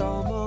summer.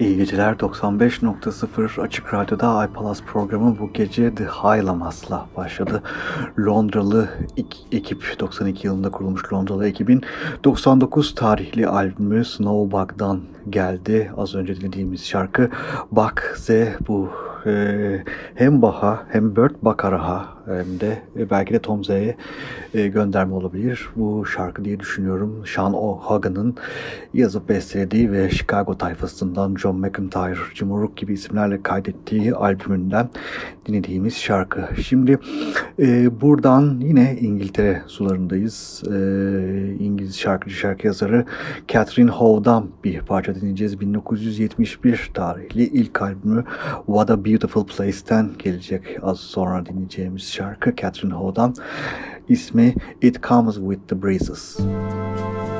İyi geceler 95.0 Açık Radyo'da iPalas programı bu gece The Highlamas'la başladı. Londralı ekip 92 yılında kurulmuş Londralı ekibin 99 tarihli albümü Snowbug'dan geldi. Az önce dinlediğimiz şarkı Bak Z bu e, hem Bach'a hem Burt Bacharach'a hem de e, belki de Tom Z'ye e, gönderme olabilir. Bu şarkı diye düşünüyorum. Sean O'Hagan'ın yazıp bestelediği ve Chicago tayfasından John McIntyre, Jim O'Rourke gibi isimlerle kaydettiği albümünden dinlediğimiz şarkı. Şimdi e, buradan yine İngiltere sularındayız. E, İngiliz şarkıcı şarkı yazarı Catherine Howe'dan bir parça dinleyeceğiz. 1971 tarihli ilk albümü What a Beautiful Place'ten gelecek az sonra dinleyeceğimiz şarkı Catherine Ho'dan. İsmi It Comes With The Breezes. Müzik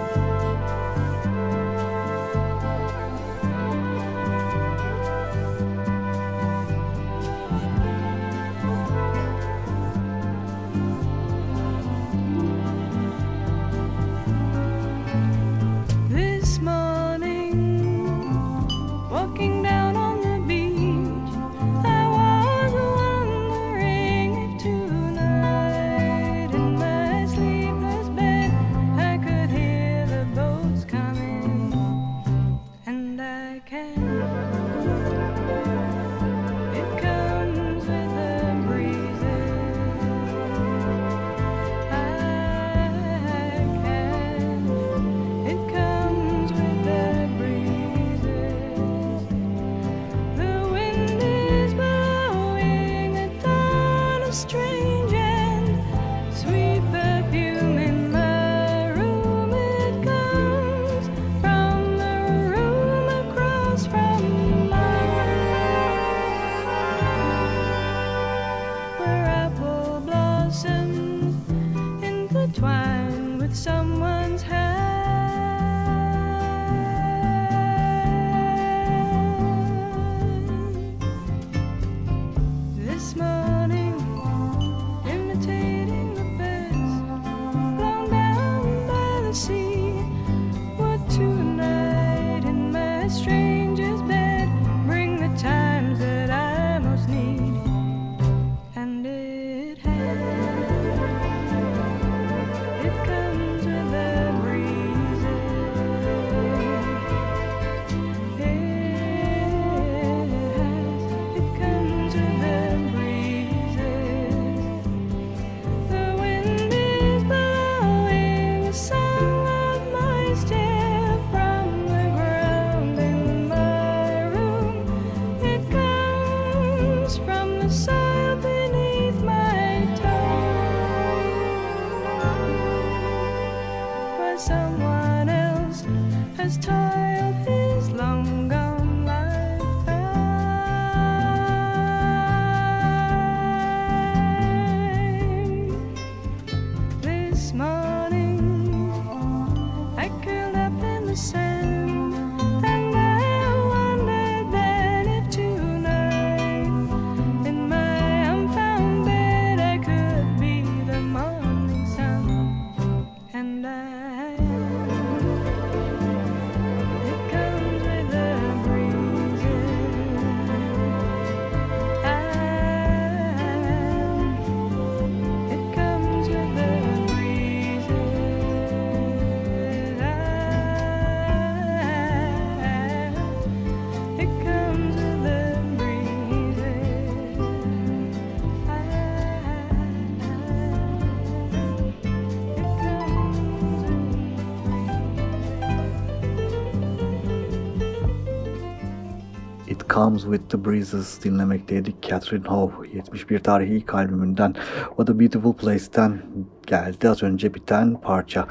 Comes With The Breezes dinlemekteydik. Catherine Howe 71 tarihi ilk albümünden What A Beautiful Place'ten geldi az önce biten parça.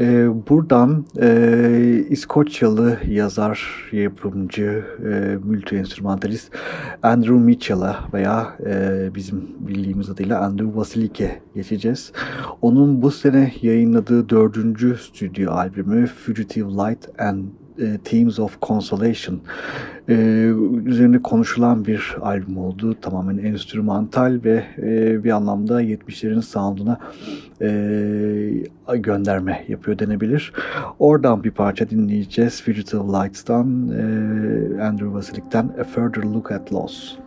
Ee, buradan e, İskoçyalı yazar, yapımcı, e, multi-enstrümantalist Andrew Mitchell'a veya e, bizim bildiğimiz adıyla Andrew Vasilike geçeceğiz. Onun bu sene yayınladığı dördüncü stüdyo albümü Fugitive Light and e, Themes of Consolation e, üzerine konuşulan bir albüm oldu. Tamamen enstrümantal ve e, bir anlamda 70'lerin sound'una e, gönderme yapıyor denebilir. Oradan bir parça dinleyeceğiz. Fugitive Lights'tan e, Andrew Vasilik'ten A Further Look at Loss.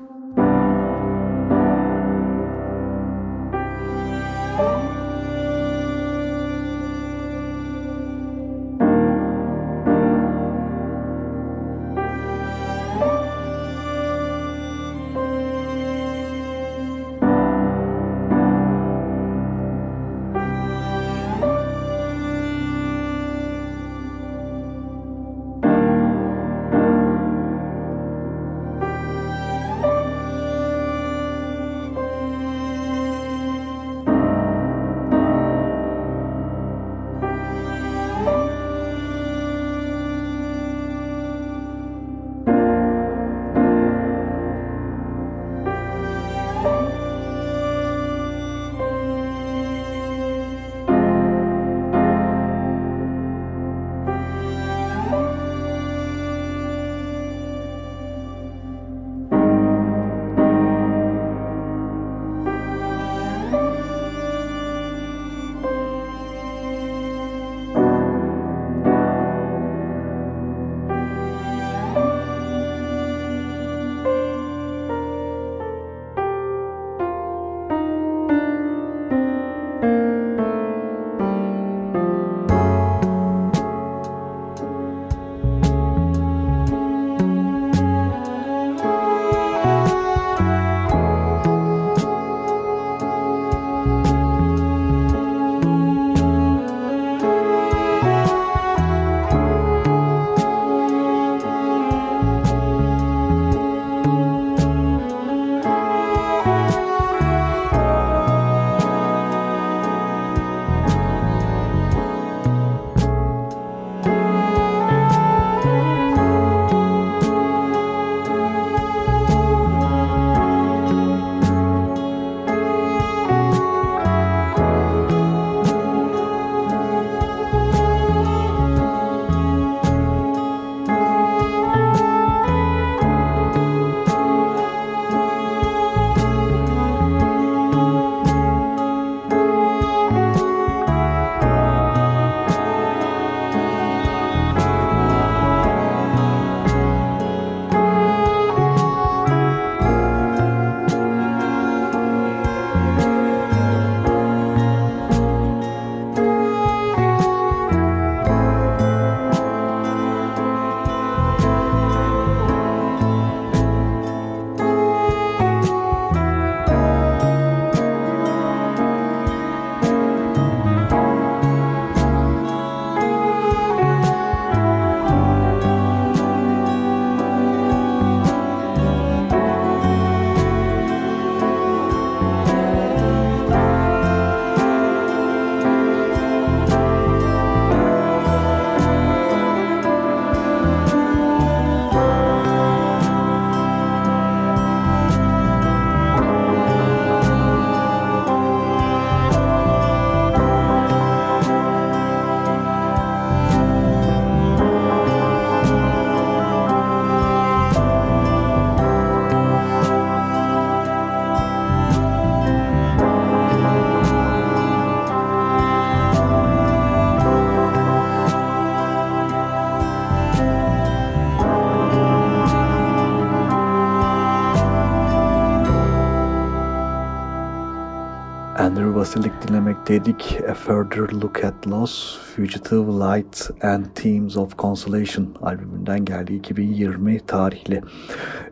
Basilik dinlemekteydik. A Further Look at Loss, Fugitive Light and Themes of Consolation albümünden geldi 2020 tarihli.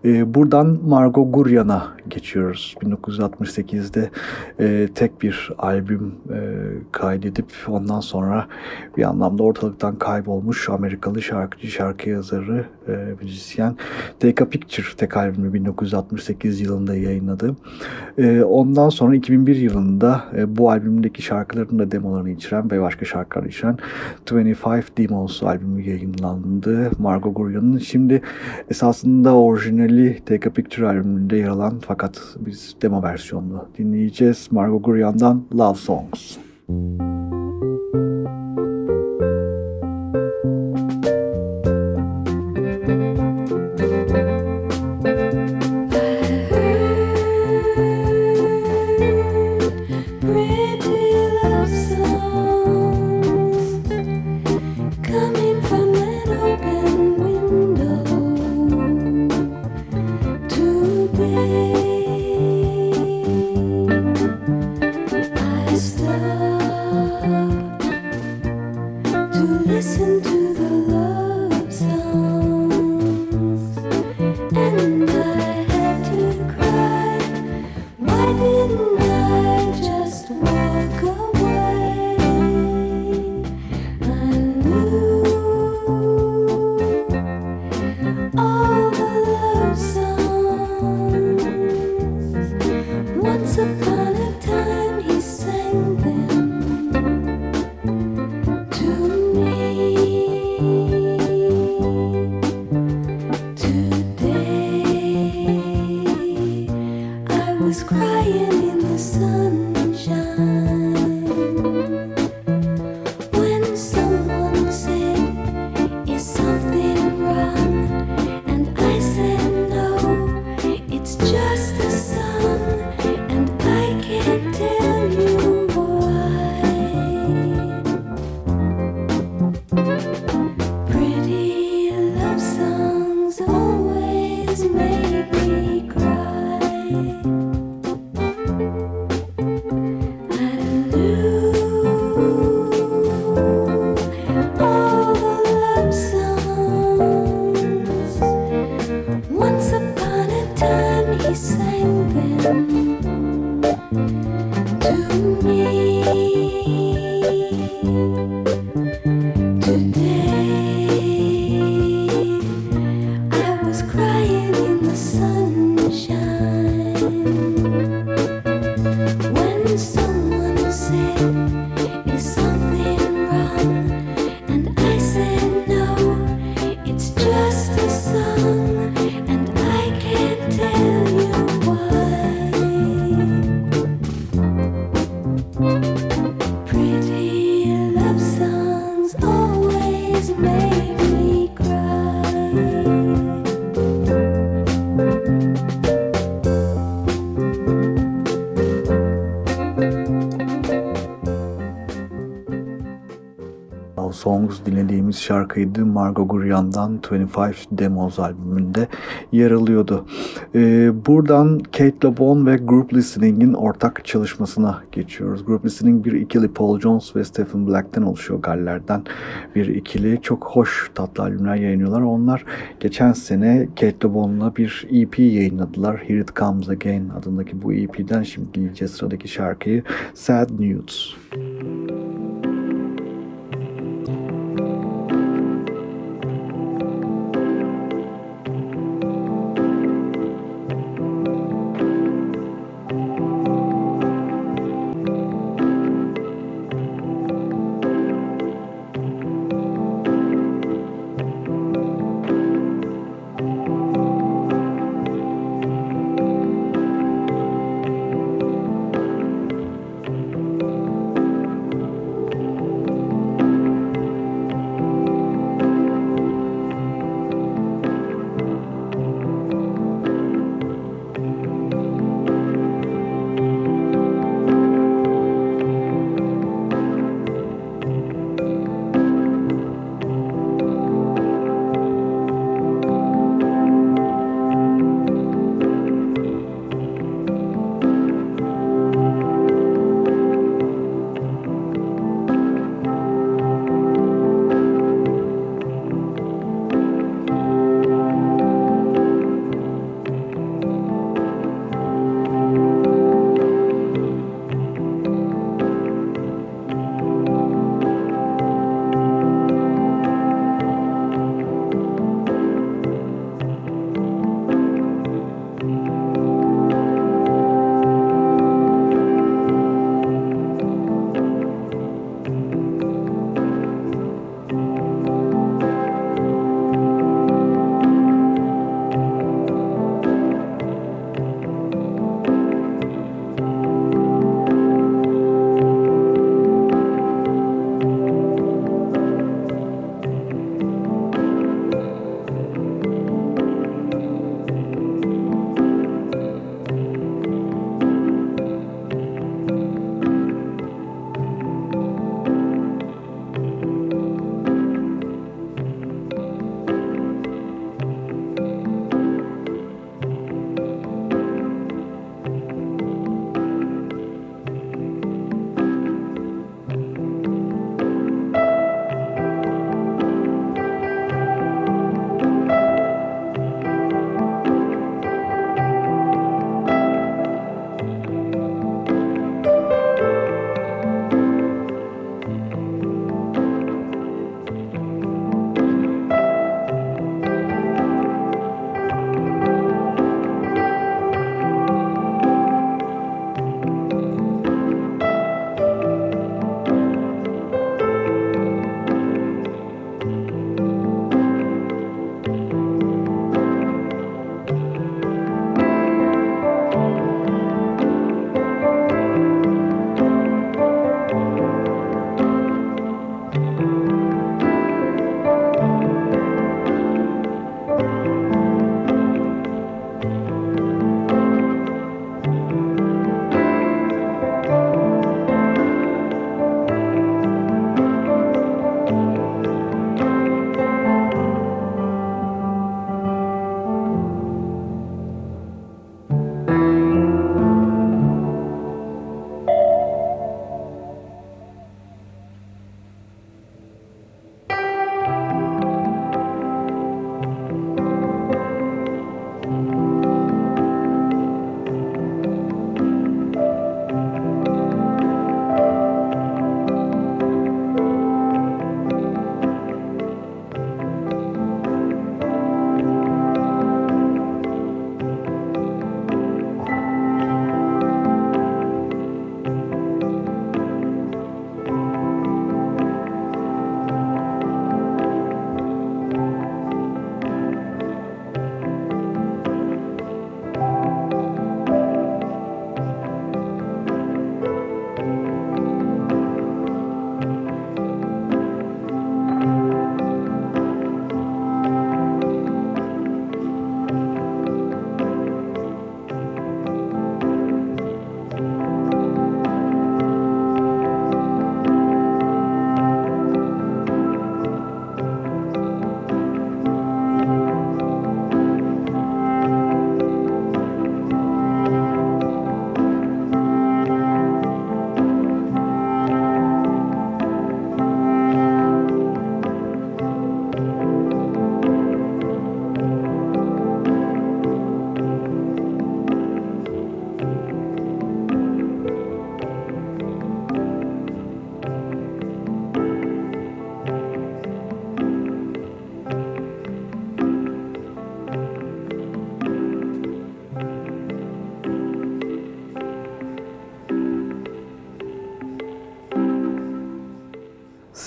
Ee, buradan Margot Guryan'a geçiyoruz. 1968'de e, tek bir albüm e, kaydedip ondan sonra bir anlamda ortalıktan kaybolmuş Amerikalı şarkıcı, şarkı yazarı, e, müzisyen Take a Picture tek albümü 1968 yılında yayınladı. E, ondan sonra 2001 yılında e, bu albümdeki şarkıların da demolarını içeren ve başka şarkılar içeren 25 Demos albümü yayınlandı. Margot Guryan'ın şimdi esasında orijinali Take a Picture albümünde yer alan fakat biz demo versiyonunu dinleyeceğiz. Margot Guryan'dan Love Songs. Müzik şarkıydı. Margot Guryan'dan 25 Demos albümünde yer alıyordu. Ee, buradan Kate LeBon ve Group Listening'in ortak çalışmasına geçiyoruz. Group Listening bir ikili Paul Jones ve Stephen Black'ten oluşuyor Galler'den bir ikili. Çok hoş tatlı albümler yayınlıyorlar. Onlar geçen sene Kate LeBon'la bir EP yayınladılar. Here It Comes Again adındaki bu EP'den şimdi dinleyeceğiz sıradaki şarkıyı Sad Nudes. Müzik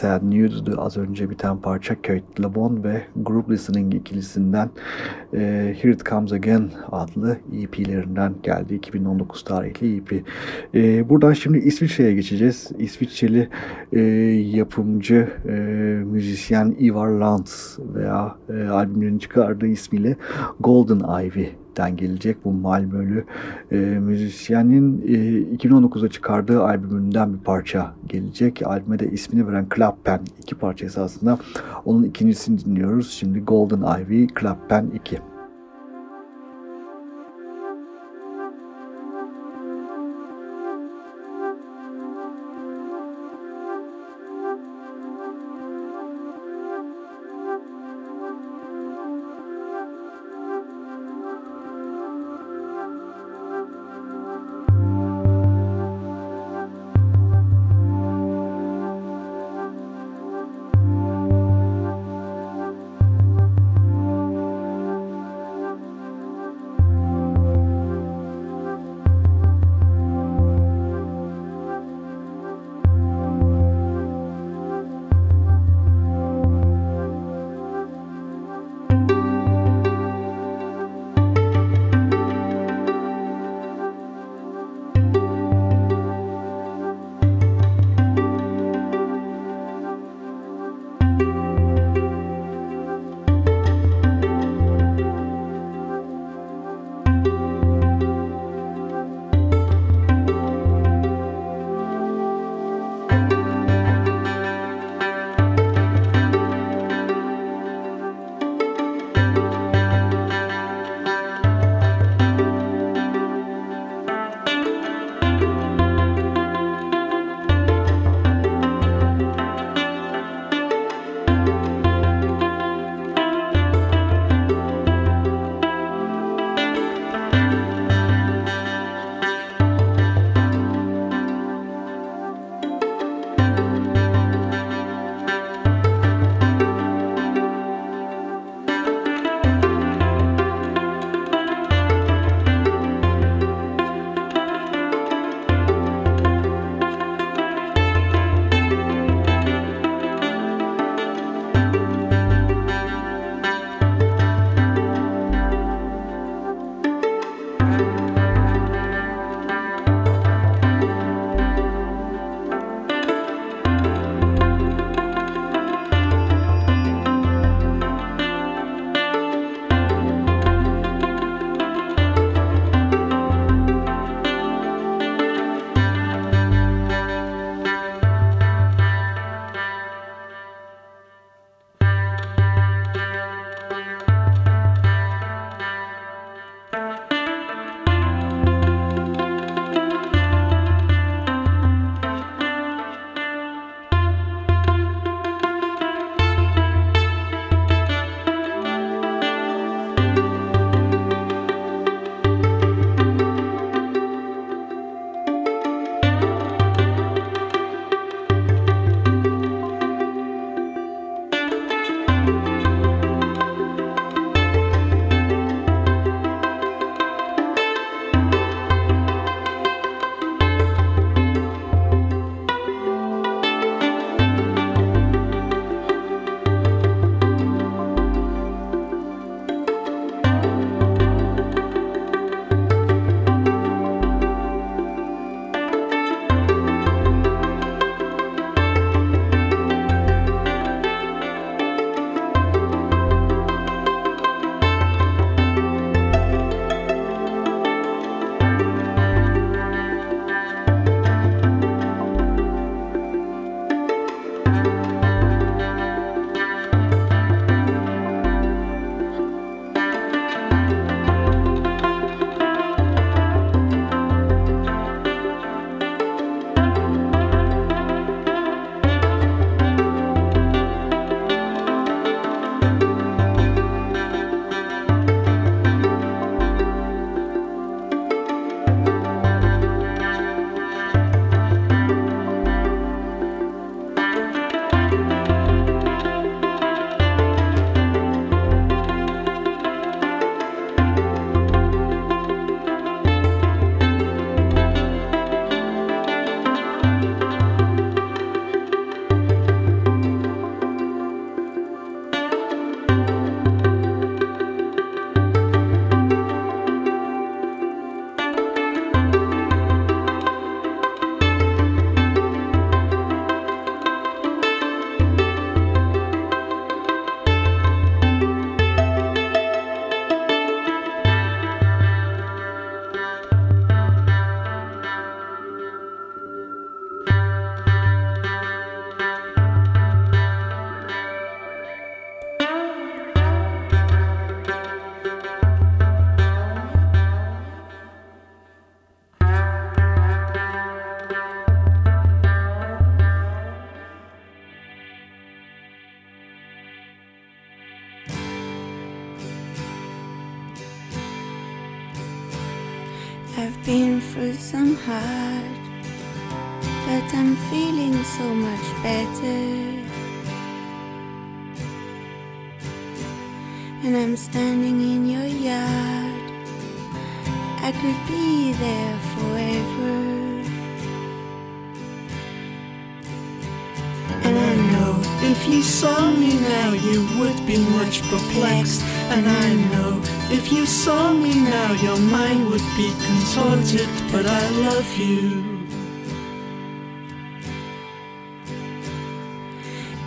Sad News'du az önce biten parça Kate LeBon ve Group Listening ikilisinden e, Here It Comes Again adlı EP'lerinden geldi. 2019 tarihli EP. E, buradan şimdi İsviçre'ye geçeceğiz. İsviçreli e, yapımcı, e, müzisyen Ivar Lantz veya e, albümlerini çıkardığı ismiyle Golden Ivy den gelecek bu Malmö'lü e, müzisyenin e, 2019'da çıkardığı albümünden bir parça gelecek. Albüme de ismini veren Club Pen iki parça esasında. Onun ikincisini dinliyoruz. Şimdi Golden Ivy Club Pen 2.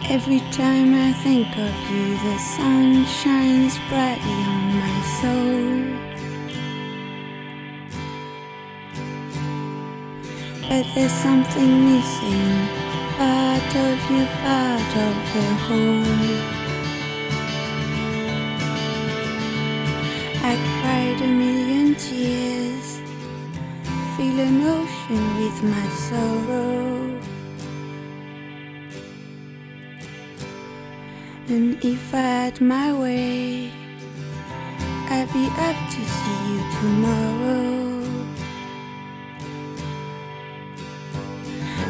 Every time I think of you, the sun shines brightly on my soul. But there's something missing, part of you, part of the whole. I cried a million tears, feel an ocean with my sorrow. And if I had my way, I'd be up to see you tomorrow.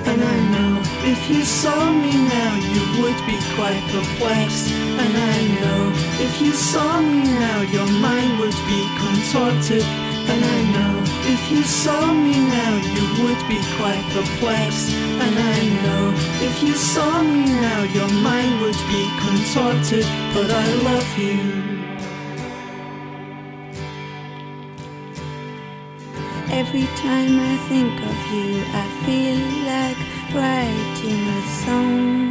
And I know if you saw me now, you would be quite perplexed. And I know if you saw me now, your mind would be contorted. And I know if you saw me now, you would be quite perplexed. And I know if you saw me now, your mind would be contorted. But I love you. Every time I think of you, I feel like writing a song.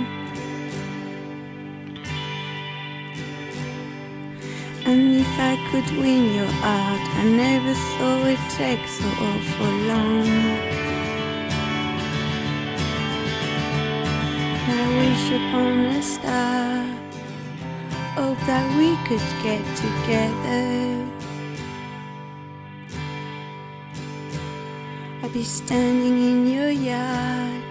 And if I could win your heart, I never thought it take so awful long. I wish upon a star, hope that we could get together. I'd be standing in your yard.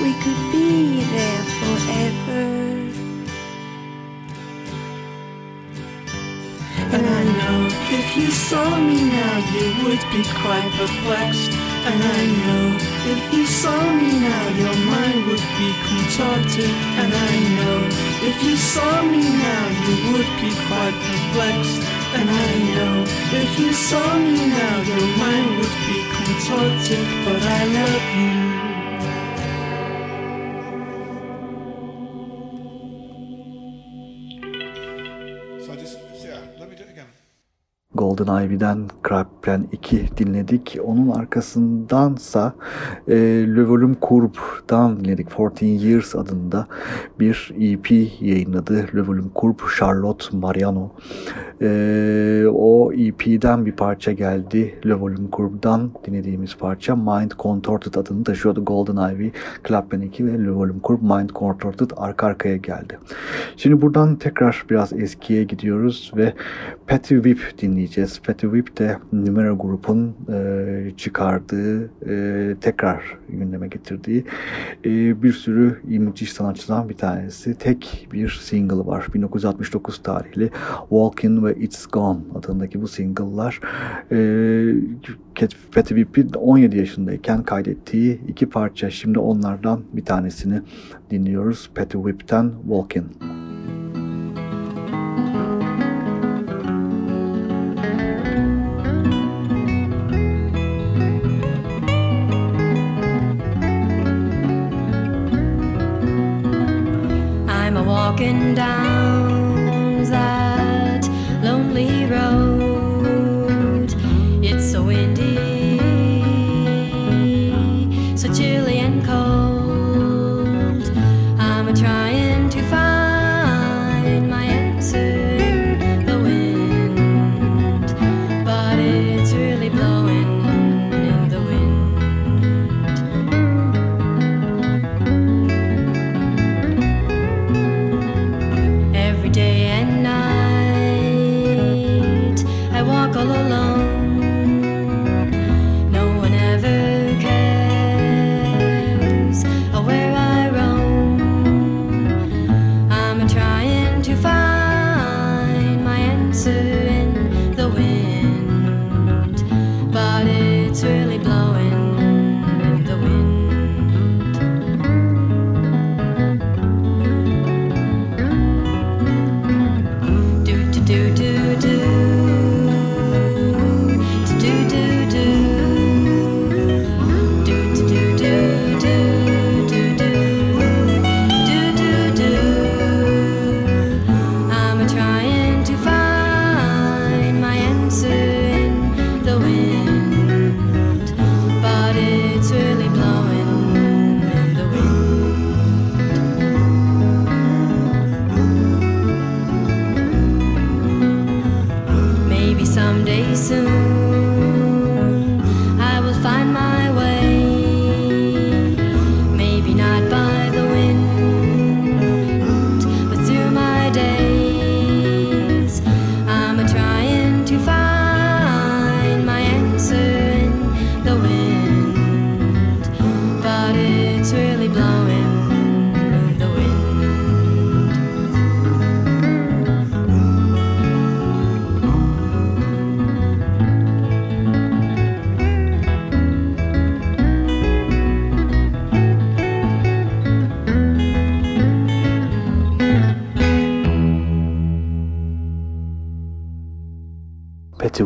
We could be there forever. Know if you saw me now, you would be quite perplexed. And I know if you saw me now, your mind would be contorted. And I know if you saw me now, you would be quite perplexed. And I know if you saw me now, your mind would be contorted. But I love you. Golden Ivy'den Crab Plan 2 dinledik. Onun arkasındansa e, Le Volume Courb'dan dinledik. 14 Years adında bir EP yayınladı. Le Volume Courb, Charlotte Mariano. E, o EP'den bir parça geldi. Le Volume Courb'dan dinlediğimiz parça Mind Contorted adını taşıyordu. Golden Ivy, Plan 2 ve Le Volume Courb Mind Contorted arka arkaya geldi. Şimdi buradan tekrar biraz eskiye gidiyoruz ve Patty Whip dinleyeceğiz. Patty Whip de Numero grubun e, çıkardığı, e, tekrar gündeme getirdiği e, bir sürü müthiş sanatçıdan bir tanesi. Tek bir single var. 1969 tarihli Walking ve It's Gone adındaki bu single'lar e, Patty Whip'in 17 yaşındayken kaydettiği iki parça. Şimdi onlardan bir tanesini dinliyoruz. Patty Whip'ten Walking.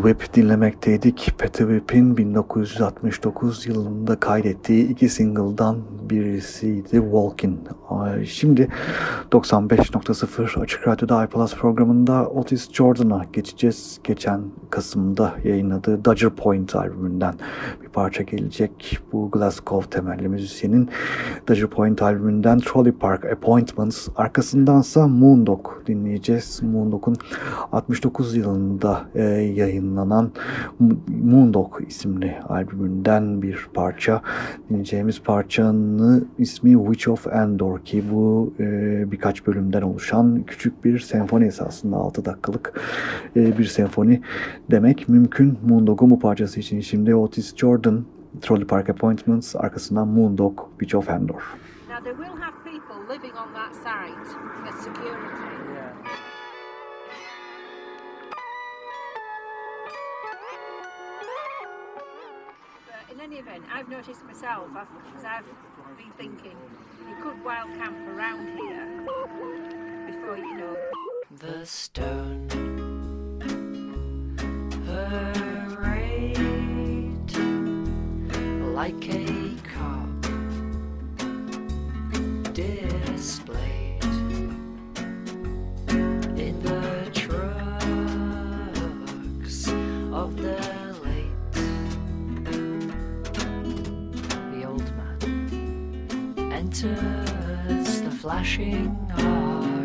Whip dinlemekteydik. Patty Whip'in 1969 yılında kaydettiği iki single'dan birisiydi Walkin. Şimdi 95.0 Açık Radyo'da iPlus programında Otis Jordan'a geçeceğiz. Geçen Kasım'da yayınladığı Dodger Point albümünden bir parça gelecek. Bu Glasgow temelli müzisyenin Dodger Point albümünden Trolley Park Appointments arkasındansa Moondog dinleyeceğiz. Moondog'un 69 yılında e, yayınlanan Moondog isimli albümünden bir parça. Dinleyeceğimiz parçanın ismi Witch of Endor ki bu e, birkaç bölümden oluşan küçük bir senfoni esasında 6 dakikalık e, bir senfoni demek mümkün. Moondog'un bu parçası için şimdi Otis Jordan Trolley Park Appointments arkasından Moondog Witch of Endor. Now they will have people living on that site for security. Any event, I've noticed myself, because I've been thinking, you could wild camp around here before you know. The stone parade like a cop displayed in the trucks of the letters, the flashing eyes.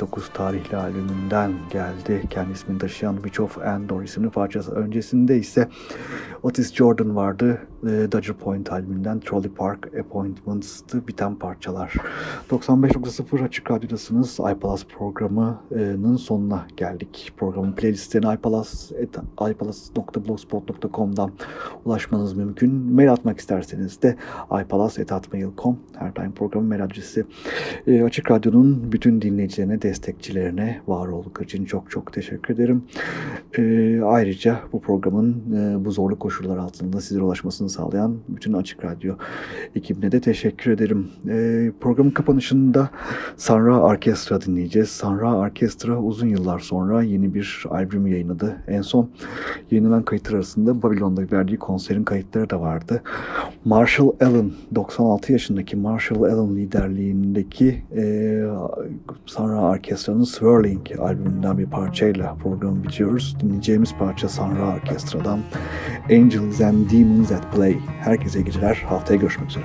79 tarihli albümünden geldi. Kendi ismini taşıyan Witch of Endor isimli parçası. Öncesinde ise Otis Jordan vardı. E, Dodger Point albümünden Trolley Park Appointments'tı biten parçalar. 95.0 Açık Radyo'dasınız. iPalas programının sonuna geldik. Programın playlistlerine iPalas, iPalas.blogspot.com'dan ulaşmanız mümkün. Mail atmak isterseniz de iPalas.atmail.com her daim programın mail adresi. E, Açık Radyo'nun bütün dinleyicilerine, destekçilerine var oldukları için çok çok teşekkür ederim. E, ayrıca bu programın e, bu zorlu koşullar altında sizlere ulaşmasını sağlayan bütün Açık Radyo ekibine de teşekkür ederim. E, programın kapanışında Sanra Orkestra dinleyeceğiz. Sanra Orkestra uzun yıllar sonra yeni bir albüm yayınladı. En son yayınlanan kayıtlar arasında Babilon'da verdiği konserin kayıtları da vardı. Marshall Allen, 96 yaşındaki Marshall Allen liderliğindeki e, Sanra Orkestra'nın Swirling albümünden bir parçayla programı bitiyoruz. Dinleyeceğimiz parça Sanra Orkestra'dan Angels and Demons at Play. Herkese geceler. Haftaya görüşmek üzere.